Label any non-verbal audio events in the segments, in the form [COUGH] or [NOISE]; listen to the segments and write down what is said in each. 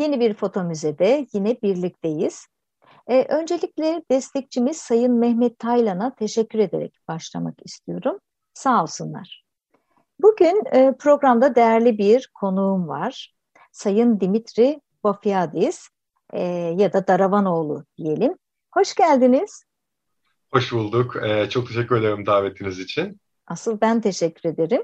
Yeni bir foto müzede yine birlikteyiz. Ee, öncelikle destekçimiz Sayın Mehmet Taylan'a teşekkür ederek başlamak istiyorum. Sağ olsunlar. Bugün e, programda değerli bir konuğum var. Sayın Dimitri Bafiadis e, ya da Daravanoğlu diyelim. Hoş geldiniz. Hoş bulduk. Ee, çok teşekkür ederim davetiniz için. Asıl ben teşekkür ederim.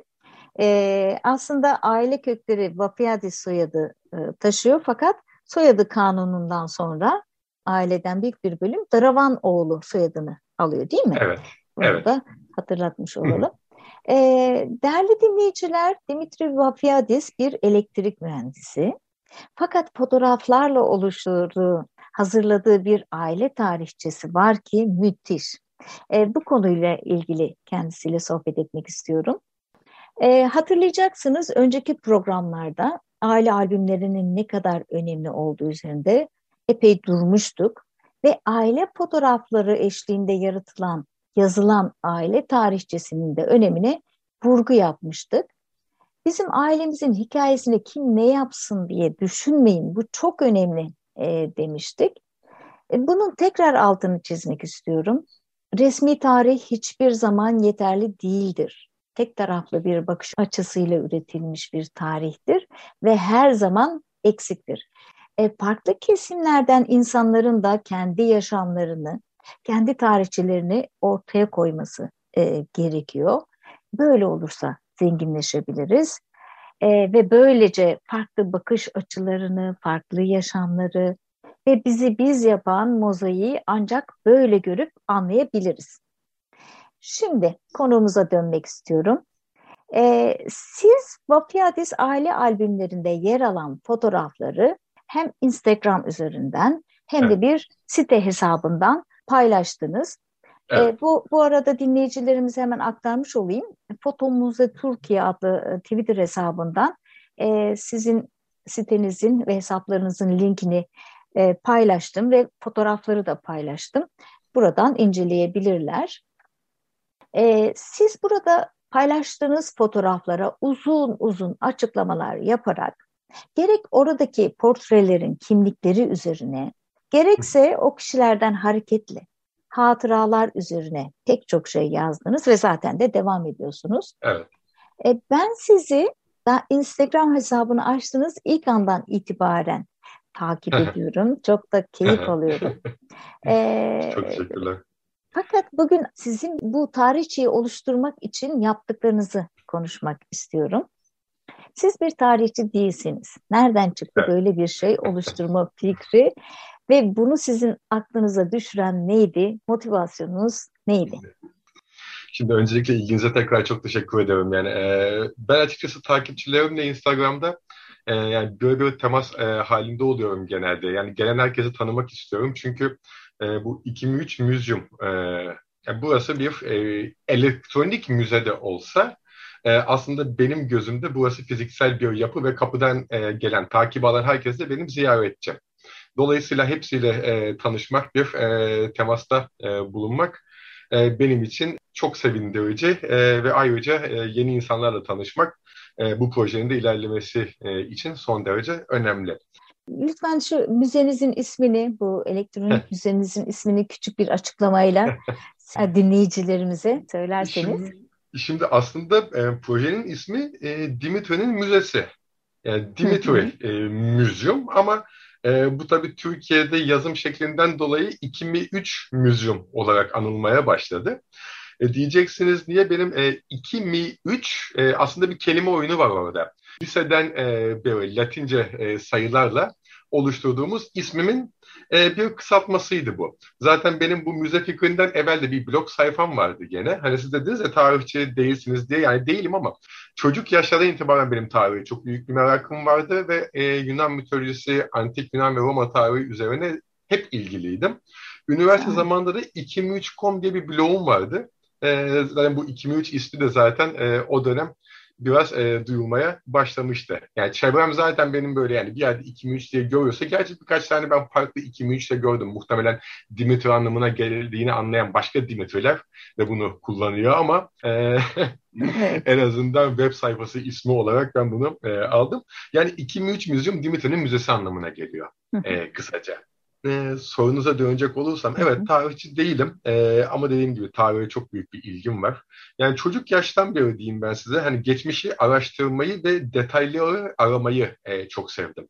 Ee, aslında aile kökleri Vapiadis soyadı e, taşıyor fakat soyadı kanunundan sonra aileden büyük bir bölüm Daravan oğlu soyadını alıyor değil mi? Evet. Bunu evet. da hatırlatmış olalım. Ee, değerli dinleyiciler, Dimitri Vafiadis bir elektrik mühendisi. Fakat fotoğraflarla oluşturduğu, hazırladığı bir aile tarihçesi var ki müthiş. Ee, bu konuyla ilgili kendisiyle sohbet etmek istiyorum. E, hatırlayacaksınız önceki programlarda aile albümlerinin ne kadar önemli olduğu üzerinde epey durmuştuk ve aile fotoğrafları eşliğinde yaratılan, yazılan aile tarihçesinin de önemine vurgu yapmıştık. Bizim ailemizin hikayesini kim ne yapsın diye düşünmeyin, bu çok önemli e, demiştik. E, bunun tekrar altını çizmek istiyorum. Resmi tarih hiçbir zaman yeterli değildir tek taraflı bir bakış açısıyla üretilmiş bir tarihtir ve her zaman eksiktir. E, farklı kesimlerden insanların da kendi yaşamlarını, kendi tarihçilerini ortaya koyması e, gerekiyor. Böyle olursa zenginleşebiliriz e, ve böylece farklı bakış açılarını, farklı yaşamları ve bizi biz yapan mozaiği ancak böyle görüp anlayabiliriz. Şimdi konumuza dönmek istiyorum. Ee, siz Vapiadis aile albümlerinde yer alan fotoğrafları hem Instagram üzerinden hem evet. de bir site hesabından paylaştınız. Evet. Ee, bu, bu arada dinleyicilerimize hemen aktarmış olayım. Fotomuze Türkiye adlı e, Twitter hesabından e, sizin sitenizin ve hesaplarınızın linkini e, paylaştım ve fotoğrafları da paylaştım. Buradan inceleyebilirler. E, siz burada paylaştığınız fotoğraflara uzun uzun açıklamalar yaparak gerek oradaki portrelerin kimlikleri üzerine gerekse o kişilerden hareketli hatıralar üzerine pek çok şey yazdınız ve zaten de devam ediyorsunuz. Evet. E, ben sizi da Instagram hesabını açtığınız ilk andan itibaren takip ediyorum. Çok da keyif alıyorum. [LAUGHS] Ee, Çok teşekkürler. Fakat bugün sizin bu tarihçiyi oluşturmak için yaptıklarınızı konuşmak istiyorum. Siz bir tarihçi değilsiniz. Nereden çıktı evet. böyle bir şey oluşturma fikri ve bunu sizin aklınıza düşüren neydi? Motivasyonunuz neydi? Şimdi öncelikle ilginize tekrar çok teşekkür ederim. Yani e, ben açıkçası takipçilerimle Instagram'da e, yani böyle bir temas e, halinde oluyorum genelde. Yani gelen herkesi tanımak istiyorum çünkü e, bu 2003 Museum e, yani burası bir e, elektronik müze de olsa e, aslında benim gözümde burası fiziksel bir yapı ve kapıdan e, gelen takip alan herkes de benim ziyaretçi. Dolayısıyla hepsiyle e, tanışmak, bir e, temasta e, bulunmak e, benim için çok sevindirici e, ve ayrıca e, yeni insanlarla tanışmak e, bu projenin de ilerlemesi e, için son derece önemli. Lütfen şu müzenizin ismini, bu elektronik müzenizin ismini küçük bir açıklamayla [LAUGHS] dinleyicilerimize söylerseniz. Şimdi, şimdi aslında e, projenin ismi e, Dimitri'nin Müzesi. Yani Dimitri e, Müzyum ama e, bu tabii Türkiye'de yazım şeklinden dolayı 2003 Müzyum olarak anılmaya başladı. E, diyeceksiniz niye benim e, 2 mi 3 e, aslında bir kelime oyunu var orada. Liseden e, böyle Latince e, sayılarla oluşturduğumuz ismimin e, bir kısaltmasıydı bu. Zaten benim bu müze fikrinden evvel de bir blog sayfam vardı gene. Hani siz dediniz ya tarihçi değilsiniz diye. Yani değilim ama çocuk yaşlardan itibaren benim tarihi çok büyük bir merakım vardı ve e, Yunan mitolojisi, antik Yunan ve Roma tarihi üzerine hep ilgiliydim. Üniversite zamanında da 2mi3.com diye bir blogum vardı. E, zaten bu 2mi3 ismi de zaten e, o dönem biraz e, duyulmaya başlamıştı. Yani çevrem zaten benim böyle yani bir yerde 2 3 diye görüyorsa gerçi birkaç tane ben farklı 2 3 de gördüm. Muhtemelen Dimitri anlamına geldiğini anlayan başka Dimitriler de bunu kullanıyor ama e, [LAUGHS] en azından web sayfası ismi olarak ben bunu e, aldım. Yani 2 3 Museum Dimitri'nin müzesi anlamına geliyor e, kısaca e, sorunuza dönecek olursam evet tarihçi değilim e, ama dediğim gibi tarihe çok büyük bir ilgim var. Yani çocuk yaştan beri diyeyim ben size hani geçmişi araştırmayı ve detayları aramayı e, çok sevdim.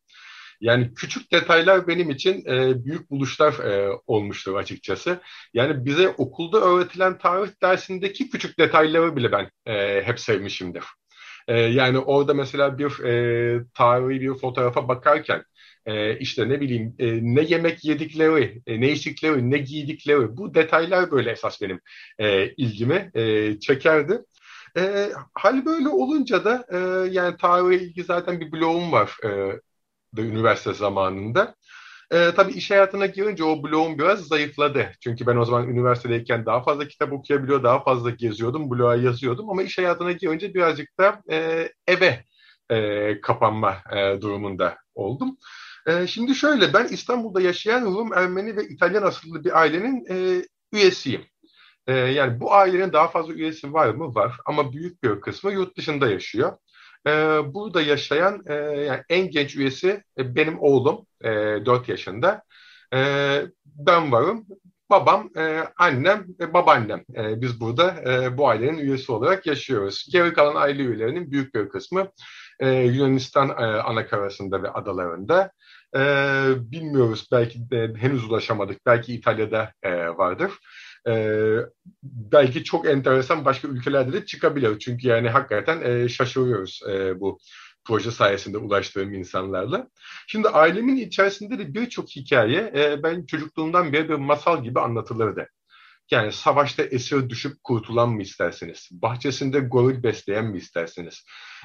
Yani küçük detaylar benim için e, büyük buluşlar e, olmuştur açıkçası. Yani bize okulda öğretilen tarih dersindeki küçük detayları bile ben e, hep sevmişimdir. E, yani orada mesela bir e, tarihi bir fotoğrafa bakarken e, işte ne bileyim e, ne yemek yedikleri, e, ne içtikleri, ne giydikleri bu detaylar böyle esas benim e, ilgimi e, çekerdi. E, hal böyle olunca da e, yani tarihe ilgi zaten bir blogum var e, da üniversite zamanında. E, tabii iş hayatına girince o blogum biraz zayıfladı. Çünkü ben o zaman üniversitedeyken daha fazla kitap okuyabiliyor, daha fazla geziyordum, bloğa yazıyordum. Ama iş hayatına girince birazcık da e, eve e, kapanma e, durumunda oldum. E, şimdi şöyle, ben İstanbul'da yaşayan Rum, Ermeni ve İtalyan asıllı bir ailenin e, üyesiyim. E, yani bu ailenin daha fazla üyesi var mı? Var. Ama büyük bir kısmı yurt dışında yaşıyor. E, burada yaşayan e, yani en genç üyesi e, benim oğlum, e, 4 yaşında. E, ben varım. Babam, e, annem ve babaannem. E, biz burada e, bu ailenin üyesi olarak yaşıyoruz. Geri kalan aile üyelerinin büyük bir kısmı e, Yunanistan e, anakarasında ve adalarında. E, bilmiyoruz belki de henüz ulaşamadık. Belki İtalya'da e, vardır. E, belki çok enteresan başka ülkelerde de çıkabilir. Çünkü yani hakikaten e, şaşırıyoruz e, bu proje sayesinde ulaştığım insanlarla. Şimdi ailemin içerisinde de birçok hikaye e, ben çocukluğumdan beri bir masal gibi anlatılırdı. Yani savaşta esir düşüp kurtulan mı istersiniz? Bahçesinde goril besleyen mi istersiniz?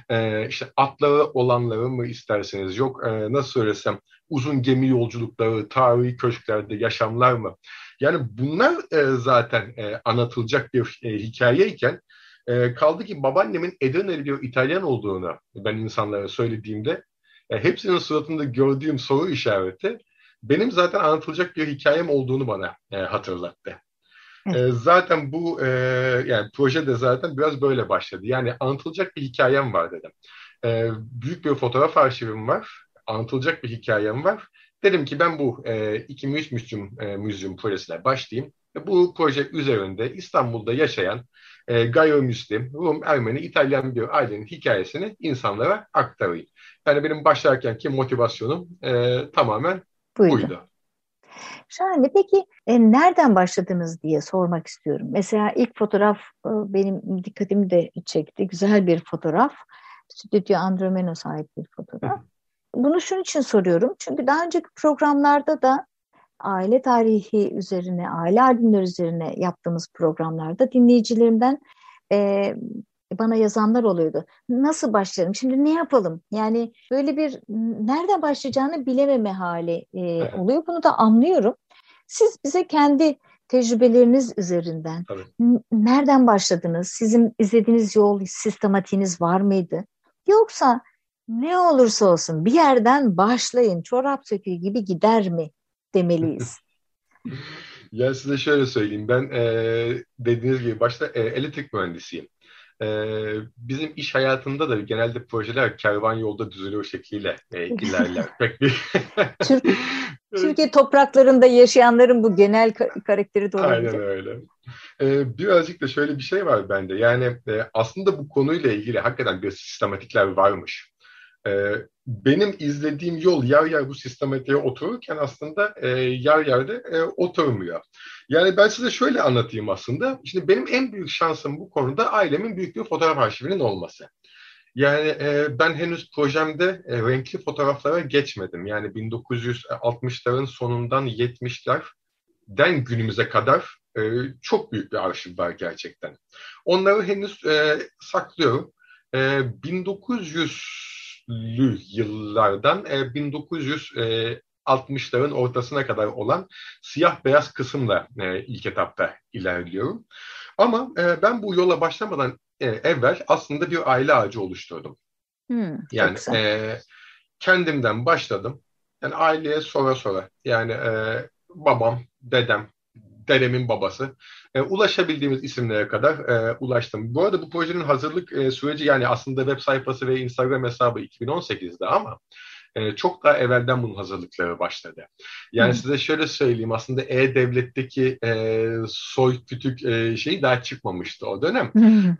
Ee, işte atları olanları mı istersiniz? Yok e, nasıl söylesem uzun gemi yolculukları, tarihi köşklerde yaşamlar mı? Yani bunlar e, zaten e, anlatılacak bir e, hikayeyken e, kaldı ki babaannemin Edirne'li bir İtalyan olduğunu ben insanlara söylediğimde e, hepsinin suratında gördüğüm soru işareti benim zaten anlatılacak bir hikayem olduğunu bana e, hatırlattı. E, zaten bu e, yani proje de zaten biraz böyle başladı. Yani anlatılacak bir hikayem var dedim. E, büyük bir fotoğraf arşivim var. Anlatılacak bir hikayem var. Dedim ki ben bu e, 2003 Müslüm e, Müzyum projesine başlayayım. Bu proje üzerinde İstanbul'da yaşayan e, gayrimüslim, Rum, Ermeni, İtalyan bir ailenin hikayesini insanlara aktarayım. Yani benim başlarkenki motivasyonum e, tamamen buydu. buydu. Şahane. Peki e, nereden başladınız diye sormak istiyorum. Mesela ilk fotoğraf e, benim dikkatimi de çekti. Güzel bir fotoğraf. Stüdyo Andromeno ait bir fotoğraf. Bunu şunun için soruyorum. Çünkü daha önceki programlarda da aile tarihi üzerine, aile albümleri üzerine yaptığımız programlarda dinleyicilerimden e, bana yazanlar oluyordu. Nasıl başlarım? Şimdi ne yapalım? Yani böyle bir nereden başlayacağını bilememe hali e, oluyor. Bunu da anlıyorum. Siz bize kendi tecrübeleriniz üzerinden Tabii. nereden başladınız? Sizin izlediğiniz yol, sistematiğiniz var mıydı? Yoksa ne olursa olsun bir yerden başlayın, çorap söküğü gibi gider mi demeliyiz? [LAUGHS] ya size şöyle söyleyeyim. Ben e, dediğiniz gibi başta e, elektrik mühendisiyim. Ee, bizim iş hayatında da genelde projeler kervan yolda düzülüyor şekliyle e, ilerler. Pek bir [LAUGHS] [LAUGHS] Türkiye topraklarında yaşayanların bu genel karakteri de olabilir. Aynen öyle. Ee, birazcık da şöyle bir şey var bende. Yani e, aslında bu konuyla ilgili hakikaten bir sistematikler varmış. Ee, benim izlediğim yol yer yer bu sistematiğe otururken aslında e, yer yerde e, oturmuyor. Yani ben size şöyle anlatayım aslında. Şimdi benim en büyük şansım bu konuda ailemin büyük bir fotoğraf arşivinin olması. Yani e, ben henüz projemde e, renkli fotoğraflara geçmedim. Yani 1960'ların sonundan 70'lerden günümüze kadar e, çok büyük bir arşiv var gerçekten. Onları henüz e, saklıyorum. E, 1900 1900'lü yıllardan e, 1900 e, 60'ların ortasına kadar olan siyah beyaz kısımla e, ilk etapta ilerliyorum. Ama e, ben bu yola başlamadan e, evvel aslında bir aile ağacı oluşturdum. Hmm, yani e, kendimden başladım. Yani aileye sonra sonra yani e, babam, dedem, dedemin babası e, ulaşabildiğimiz isimlere kadar e, ulaştım. Bu arada bu projenin hazırlık e, süreci yani aslında web sayfası ve Instagram hesabı 2018'de ama e, çok daha evvelden bunun hazırlıkları başladı. Yani Hı. size şöyle söyleyeyim aslında E-Devlet'teki e, soy kütük e, şeyi daha çıkmamıştı o dönem.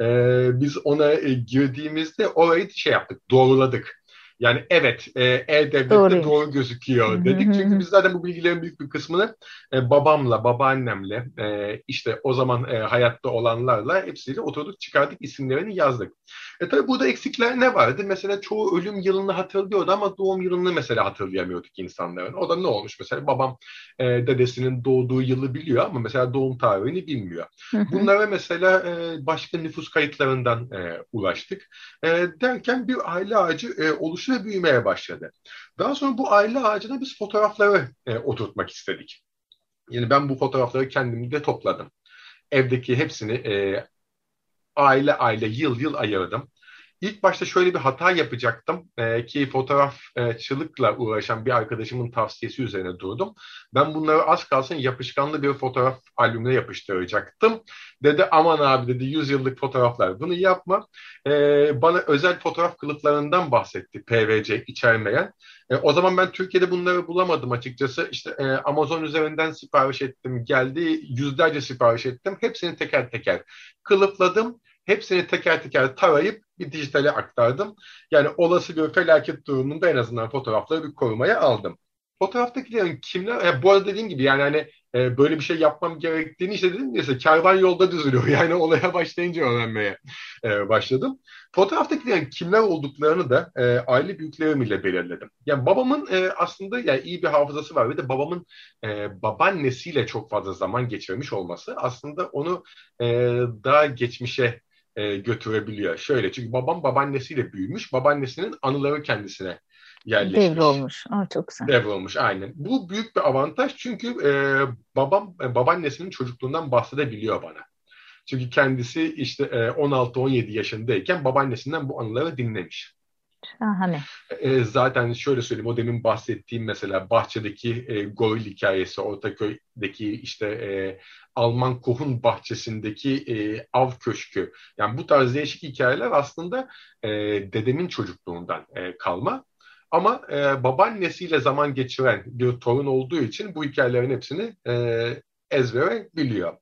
E, biz ona e, girdiğimizde orayı şey yaptık, doğruladık. Yani evet E-Devlet'te doğru. doğru gözüküyor dedik. Çünkü biz zaten bu bilgilerin büyük bir kısmını e, babamla, babaannemle, e, işte o zaman e, hayatta olanlarla hepsiyle oturduk çıkardık isimlerini yazdık. E tabi burada eksikler ne vardı? Mesela çoğu ölüm yılını hatırlıyordu ama doğum yılını mesela hatırlayamıyorduk insanların. O da ne olmuş mesela? Babam e, dedesinin doğduğu yılı biliyor ama mesela doğum tarihini bilmiyor. Bunlara mesela e, başka nüfus kayıtlarından e, ulaştık. E, derken bir aile ağacı e, oluşu ve büyümeye başladı. Daha sonra bu aile ağacına biz fotoğrafları e, oturtmak istedik. Yani ben bu fotoğrafları kendimde topladım. Evdeki hepsini e, aile aile yıl yıl ayırdım. İlk başta şöyle bir hata yapacaktım e, ki fotoğrafçılıkla uğraşan bir arkadaşımın tavsiyesi üzerine durdum. Ben bunları az kalsın yapışkanlı bir fotoğraf albümüne yapıştıracaktım. Dedi aman abi dedi 100 yıllık fotoğraflar bunu yapma. E, bana özel fotoğraf kılıflarından bahsetti PVC içermeyen. E, o zaman ben Türkiye'de bunları bulamadım açıkçası. İşte e, Amazon üzerinden sipariş ettim geldi yüzlerce sipariş ettim. Hepsini teker teker kılıfladım Hepsini teker teker tarayıp bir dijitale aktardım. Yani olası bir felaket durumunda en azından fotoğrafları bir korumaya aldım. Fotoğraftakilerin kimler, e, bu arada dediğim gibi yani hani e, böyle bir şey yapmam gerektiğini işte dedim ya kervan yolda düzülüyor. [LAUGHS] Yani olaya başlayınca öğrenmeye e, başladım. Fotoğraftakilerin kimler olduklarını da e, aile büyüklerim ile belirledim. Yani babamın e, aslında yani iyi bir hafızası var ve de babamın e, babaannesiyle çok fazla zaman geçirmiş olması aslında onu e, daha geçmişe e, götürebiliyor. Şöyle çünkü babam babaannesiyle büyümüş. Babaannesinin anıları kendisine yerleşmiş. Devrolmuş. Aa, çok güzel. Devrolmuş aynen. Bu büyük bir avantaj çünkü e, babam e, babaannesinin çocukluğundan bahsedebiliyor bana. Çünkü kendisi işte e, 16-17 yaşındayken babaannesinden bu anıları dinlemiş. Şahane. E, zaten şöyle söyleyeyim o demin bahsettiğim mesela bahçedeki e, goril hikayesi Ortaköy'deki işte e, Alman kohun bahçesindeki e, av köşkü yani bu tarz değişik hikayeler aslında e, dedemin çocukluğundan e, kalma. Ama e, babaannesiyle zaman geçiren bir torun olduğu için bu hikayelerin hepsini e, ezbere biliyor.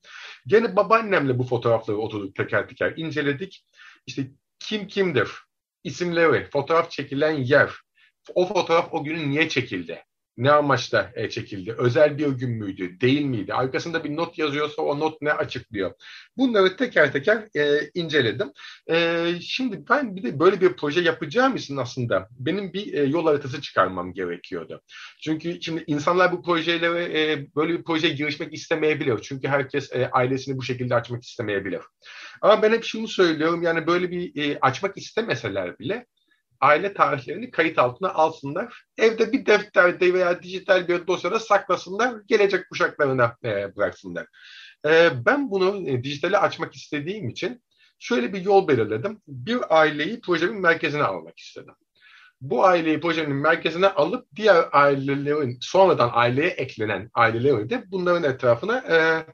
Gene babaannemle bu fotoğrafları oturduk teker teker inceledik. İşte kim kimdir, isimleri, fotoğraf çekilen yer, o fotoğraf o günün niye çekildi? Ne amaçla e, çekildi? Özel bir gün müydü? Değil miydi? Arkasında bir not yazıyorsa o not ne açıklıyor? Bunları teker teker e, inceledim. E, şimdi ben bir de böyle bir proje yapacağım için aslında benim bir e, yol haritası çıkarmam gerekiyordu. Çünkü şimdi insanlar bu projelere e, böyle bir projeye girişmek istemeyebilir. Çünkü herkes e, ailesini bu şekilde açmak istemeyebilir. Ama ben hep şunu söylüyorum yani böyle bir e, açmak istemeseler bile aile tarihlerini kayıt altına alsınlar. Evde bir defterde veya dijital bir dosyada saklasınlar. Gelecek kuşaklarına e, bıraksınlar. E, ben bunu e, dijitale açmak istediğim için şöyle bir yol belirledim. Bir aileyi projemin merkezine almak istedim. Bu aileyi projenin merkezine alıp diğer ailelerin sonradan aileye eklenen aileleri de bunların etrafına e,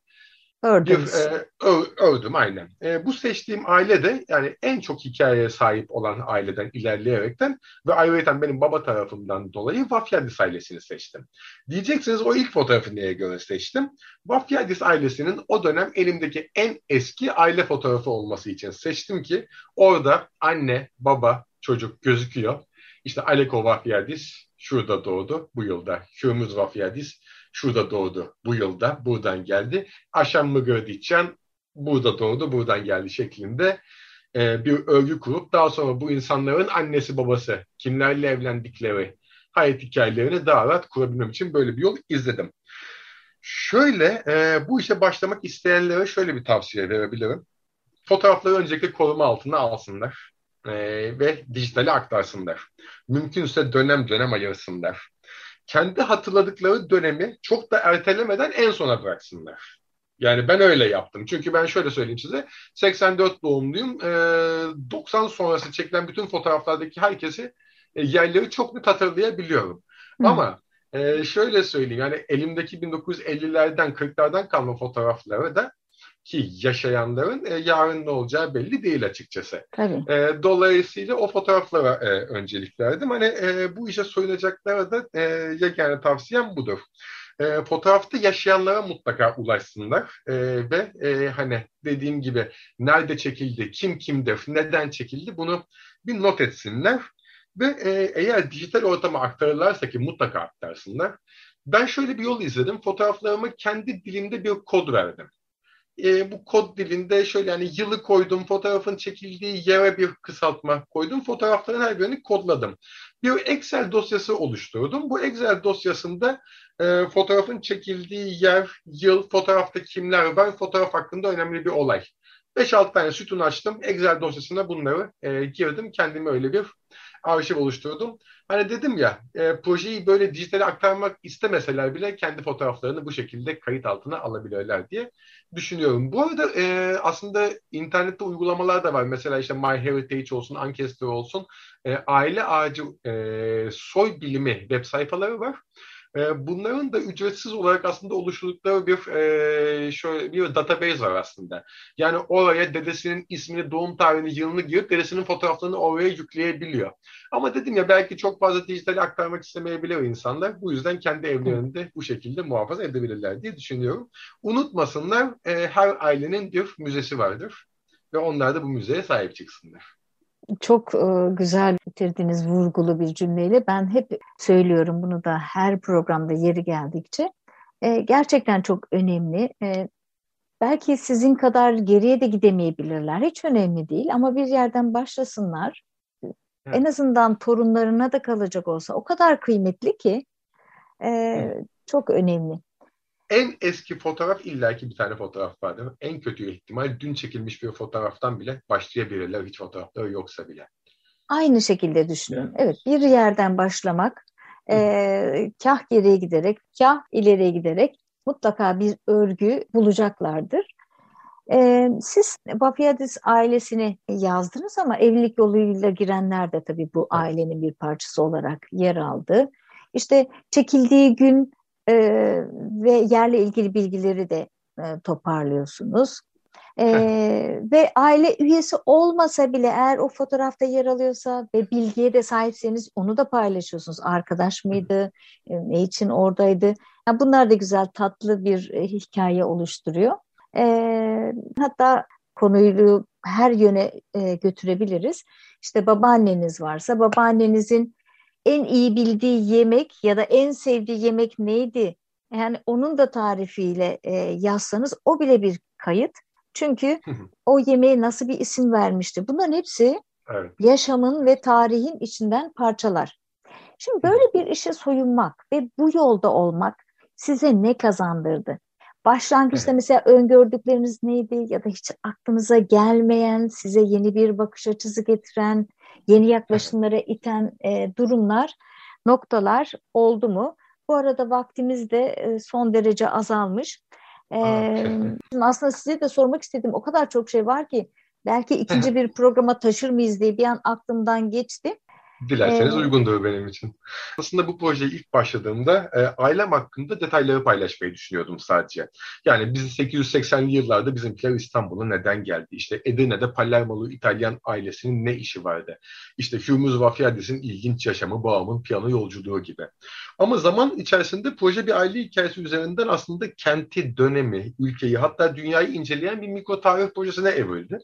Ördünüz. Bir, e, aynen. E, bu seçtiğim aile de yani en çok hikayeye sahip olan aileden ilerleyerekten ve ayrıca benim baba tarafımdan dolayı Vafyadis ailesini seçtim. Diyeceksiniz o ilk fotoğrafı neye göre seçtim? Vafyadis ailesinin o dönem elimdeki en eski aile fotoğrafı olması için seçtim ki orada anne, baba, çocuk gözüküyor. İşte Aleko Vafyadis şurada doğdu bu yılda. Hürmüz Vafyadis şurada doğdu bu yılda, buradan geldi. Aşam Mıgırdiçyan burada doğdu, buradan geldi şeklinde e, bir örgü kurup daha sonra bu insanların annesi babası, kimlerle evlendikleri, hayat hikayelerini daha rahat kurabilmem için böyle bir yol izledim. Şöyle e, bu işe başlamak isteyenlere şöyle bir tavsiye verebilirim. Fotoğrafları öncelikle koruma altına alsınlar e, ve dijitale aktarsınlar. Mümkünse dönem dönem ayırsınlar. Kendi hatırladıkları dönemi çok da ertelemeden en sona bıraksınlar. Yani ben öyle yaptım. Çünkü ben şöyle söyleyeyim size. 84 doğumluyum. 90 sonrası çekilen bütün fotoğraflardaki herkesi yerleri çok net hatırlayabiliyorum. Hı. Ama şöyle söyleyeyim. Yani elimdeki 1950'lerden 40'lardan kalma fotoğrafları da ki yaşayanların e, yarın ne olacağı belli değil açıkçası. Tabii. E, dolayısıyla o fotoğraflara e, öncelik verdim. Hani e, bu işe soyunacaklara da e, yegane tavsiyem budur. E, fotoğrafta yaşayanlara mutlaka ulaşsınlar e, ve e, hani dediğim gibi nerede çekildi, kim kimdir, neden çekildi bunu bir not etsinler. Ve e, eğer dijital ortama aktarırlarsa ki mutlaka aktarsınlar. Ben şöyle bir yol izledim. Fotoğraflarımı kendi dilimde bir kod verdim e, bu kod dilinde şöyle yani yılı koydum, fotoğrafın çekildiği yere bir kısaltma koydum, fotoğrafların her birini kodladım. Bir Excel dosyası oluşturdum. Bu Excel dosyasında e, fotoğrafın çekildiği yer, yıl, fotoğrafta kimler var, fotoğraf hakkında önemli bir olay. 5-6 tane sütun açtım. Excel dosyasına bunları e, girdim. Kendime öyle bir arşiv oluşturdum. Hani dedim ya e, projeyi böyle dijitale aktarmak istemeseler bile kendi fotoğraflarını bu şekilde kayıt altına alabilirler diye düşünüyorum. Bu arada e, aslında internette uygulamalar da var. Mesela işte MyHeritage olsun, Ancestry olsun. E, aile ağacı e, soy bilimi web sayfaları var. E, bunların da ücretsiz olarak aslında oluşturdukları bir e, şöyle bir database var aslında. Yani oraya dedesinin ismini, doğum tarihini, yılını girip dedesinin fotoğraflarını oraya yükleyebiliyor. Ama dedim ya belki çok fazla dijital aktarmak istemeyebilir insanlar. Bu yüzden kendi evlerinde bu şekilde muhafaza edebilirler diye düşünüyorum. Unutmasınlar e, her ailenin bir müzesi vardır ve onlar da bu müzeye sahip çıksınlar çok e, güzel bitirdiğiniz vurgulu bir cümleyle ben hep söylüyorum bunu da her programda yeri geldikçe. E, gerçekten çok önemli. E, belki sizin kadar geriye de gidemeyebilirler. Hiç önemli değil ama bir yerden başlasınlar. Evet. En azından torunlarına da kalacak olsa o kadar kıymetli ki çok önemli en eski fotoğraf illaki bir tane fotoğraf var mi? En kötü ihtimal dün çekilmiş bir fotoğraftan bile başlayabilirler hiç fotoğrafları yoksa bile. Aynı şekilde düşünün. Evet, bir yerden başlamak, e, kah geriye giderek, kah ileriye giderek mutlaka bir örgü bulacaklardır. E, siz Bafiyadis ailesini yazdınız ama evlilik yoluyla girenler de tabii bu ailenin bir parçası olarak yer aldı. İşte çekildiği gün e, ve yerle ilgili bilgileri de e, toparlıyorsunuz. E, ve aile üyesi olmasa bile eğer o fotoğrafta yer alıyorsa ve bilgiye de sahipseniz onu da paylaşıyorsunuz. Arkadaş mıydı, e, ne için oradaydı? Yani bunlar da güzel tatlı bir e, hikaye oluşturuyor. E, hatta konuyu her yöne e, götürebiliriz. İşte babaanneniz varsa babaannenizin en iyi bildiği yemek ya da en sevdiği yemek neydi? Yani onun da tarifiyle e, yazsanız o bile bir kayıt. Çünkü o yemeğe nasıl bir isim vermişti. Bunların hepsi evet. yaşamın ve tarihin içinden parçalar. Şimdi böyle bir işe soyunmak ve bu yolda olmak size ne kazandırdı? Başlangıçta evet. mesela öngördükleriniz neydi ya da hiç aklınıza gelmeyen, size yeni bir bakış açısı getiren, yeni yaklaşımlara iten e, durumlar, noktalar oldu mu? Bu arada vaktimiz de e, son derece azalmış. E, aslında size de sormak istediğim o kadar çok şey var ki belki ikinci [LAUGHS] bir programa taşır mıyız diye bir an aklımdan geçti. Dilerseniz ee, uygundur benim için. Aslında bu projeye ilk başladığımda e, ailem hakkında detayları paylaşmayı düşünüyordum sadece. Yani biz 880'li yıllarda bizimkiler İstanbul'a neden geldi? İşte Edirne'de Palermo'lu İtalyan ailesinin ne işi vardı? İşte Hürmüz Vafiyadis'in ilginç yaşamı, babamın piyano yolculuğu gibi. Ama zaman içerisinde proje bir aile hikayesi üzerinden aslında kenti, dönemi, ülkeyi hatta dünyayı inceleyen bir mikro tarih projesine evrildi.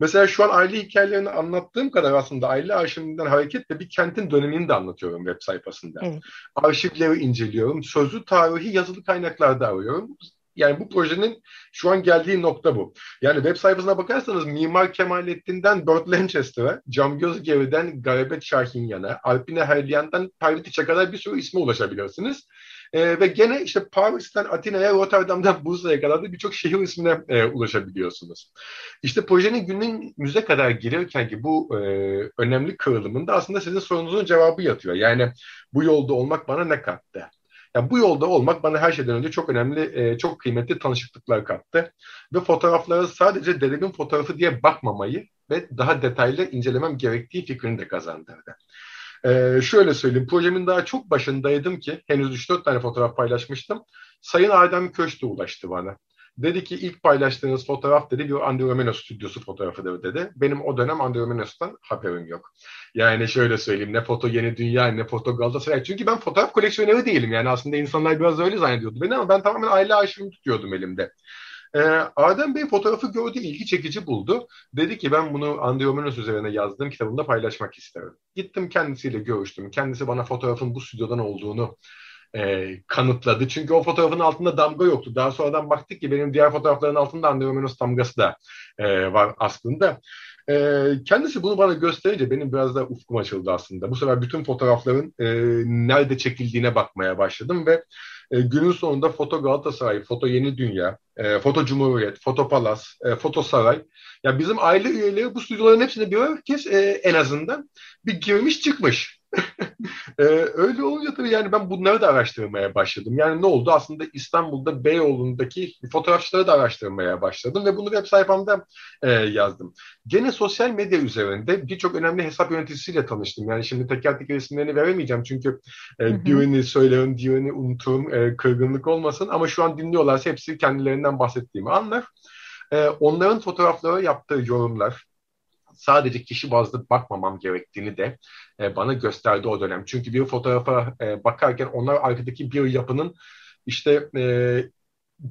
Mesela şu an aile hikayelerini anlattığım kadar aslında aile arşivinden hareketle bir kentin dönemini de anlatıyorum web sayfasında. Evet. Arşivleri inceliyorum. Sözlü tarihi yazılı kaynaklarda arıyorum. Yani bu projenin şu an geldiği nokta bu. Yani web sayfasına bakarsanız Mimar Kemalettin'den Burt Lancaster'a, Cam Gözgev'den Garabet Şahinyan'a, Alpine Herliyan'dan Parvatiç'e kadar bir sürü isme ulaşabilirsiniz. E, ve gene işte Paris'ten Atina'ya, Rotterdam'dan Bursa'ya kadar da birçok şehir ismine e, ulaşabiliyorsunuz. İşte projenin günün müze kadar gelirken ki bu e, önemli kırılımında aslında sizin sorunuzun cevabı yatıyor. Yani bu yolda olmak bana ne kattı? Yani bu yolda olmak bana her şeyden önce çok önemli, e, çok kıymetli tanışıklıklar kattı. Ve fotoğraflara sadece dedemin fotoğrafı diye bakmamayı ve daha detaylı incelemem gerektiği fikrini de kazandırdı. Ee, şöyle söyleyeyim, projemin daha çok başındaydım ki henüz 3-4 tane fotoğraf paylaşmıştım. Sayın Adem Köşte ulaştı bana. Dedi ki ilk paylaştığınız fotoğraf dedi bir Andromenos stüdyosu fotoğrafıdır dedi. Benim o dönem Andromenos'tan haberim yok. Yani şöyle söyleyeyim ne foto yeni dünya ne foto Galatasaray. Çünkü ben fotoğraf koleksiyoneri değilim. Yani aslında insanlar biraz öyle zannediyordu beni ama ben tamamen aile arşivimi tutuyordum elimde. Ee, Adem Bey fotoğrafı gördü, ilgi çekici buldu. Dedi ki ben bunu Andromenos üzerine yazdığım kitabımda paylaşmak isterim. Gittim kendisiyle görüştüm. Kendisi bana fotoğrafın bu stüdyodan olduğunu e, kanıtladı. Çünkü o fotoğrafın altında damga yoktu. Daha sonradan baktık ki benim diğer fotoğrafların altında Andromenos damgası da e, var aslında. E, kendisi bunu bana gösterince benim biraz da ufkum açıldı aslında. Bu sefer bütün fotoğrafların e, nerede çekildiğine bakmaya başladım ve e, günün sonunda Foto Galatasaray, Foto Yeni Dünya, e, Foto Cumhuriyet, Foto Palas, e, Foto Saray. Ya bizim aile üyeleri bu stüdyoların hepsine bir kez e, en azından bir girmiş çıkmış. Ee, öyle olunca tabii yani ben bunları da araştırmaya başladım. Yani ne oldu? Aslında İstanbul'da Beyoğlu'ndaki fotoğrafçıları da araştırmaya başladım ve bunu web sayfamda e, yazdım. Gene sosyal medya üzerinde birçok önemli hesap yöneticisiyle tanıştım. Yani şimdi teker teker isimlerini veremeyeceğim çünkü e, birini söylerim, diğerini unuturum, e, kırgınlık olmasın. Ama şu an dinliyorlarsa hepsi kendilerinden bahsettiğimi anlar. E, onların fotoğraflara yaptığı yorumlar, sadece kişi bazlı bakmamam gerektiğini de e, bana gösterdi o dönem. Çünkü bir fotoğrafa e, bakarken onlar arkadaki bir yapının işte e,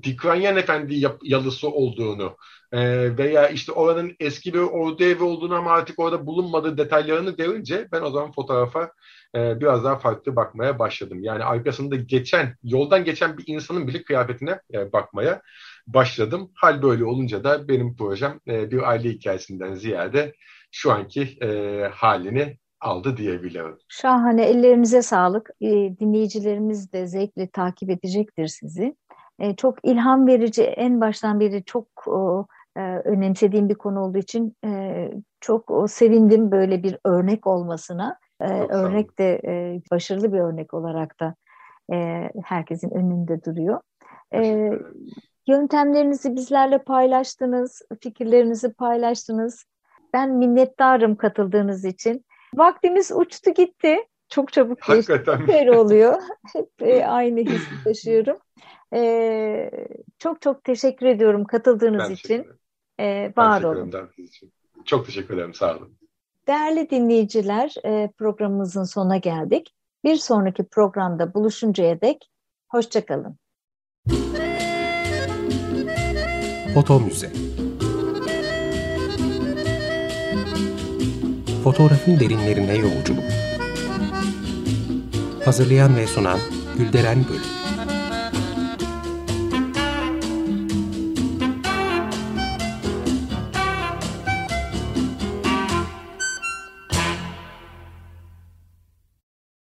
Dikranyen Efendi yalısı olduğunu e, veya işte oranın eski bir ordu evi olduğunu ama artık orada bulunmadığı detaylarını görünce ben o zaman fotoğrafa e, biraz daha farklı bakmaya başladım. Yani arkasında geçen, yoldan geçen bir insanın bile kıyafetine e, bakmaya başladım. Hal böyle olunca da benim projem e, bir aile hikayesinden ziyade şu anki e, halini aldı diyebilirim. Şahane, ellerinize sağlık. E, dinleyicilerimiz de zevkle takip edecektir sizi. E, çok ilham verici, en baştan beri çok o, e, önemsediğim bir konu olduğu için e, çok o, sevindim böyle bir örnek olmasına. E, örnek de e, başarılı bir örnek olarak da e, herkesin önünde duruyor. E, Yöntemlerinizi bizlerle paylaştınız, fikirlerinizi paylaştınız. Ben minnettarım katıldığınız için. Vaktimiz uçtu gitti. Çok çabuk geçti. Hakikaten. oluyor. [LAUGHS] Hep e, aynı hissi taşıyorum. E, çok çok teşekkür ediyorum katıldığınız ben için. E, var ben olun. Için. Çok teşekkür ederim. Sağ olun. Değerli dinleyiciler, e, programımızın sonuna geldik. Bir sonraki programda buluşuncaya dek hoşçakalın. Foto Müze Fotoğrafın derinlerine yolculuk Hazırlayan ve sunan Gülderen Bölüm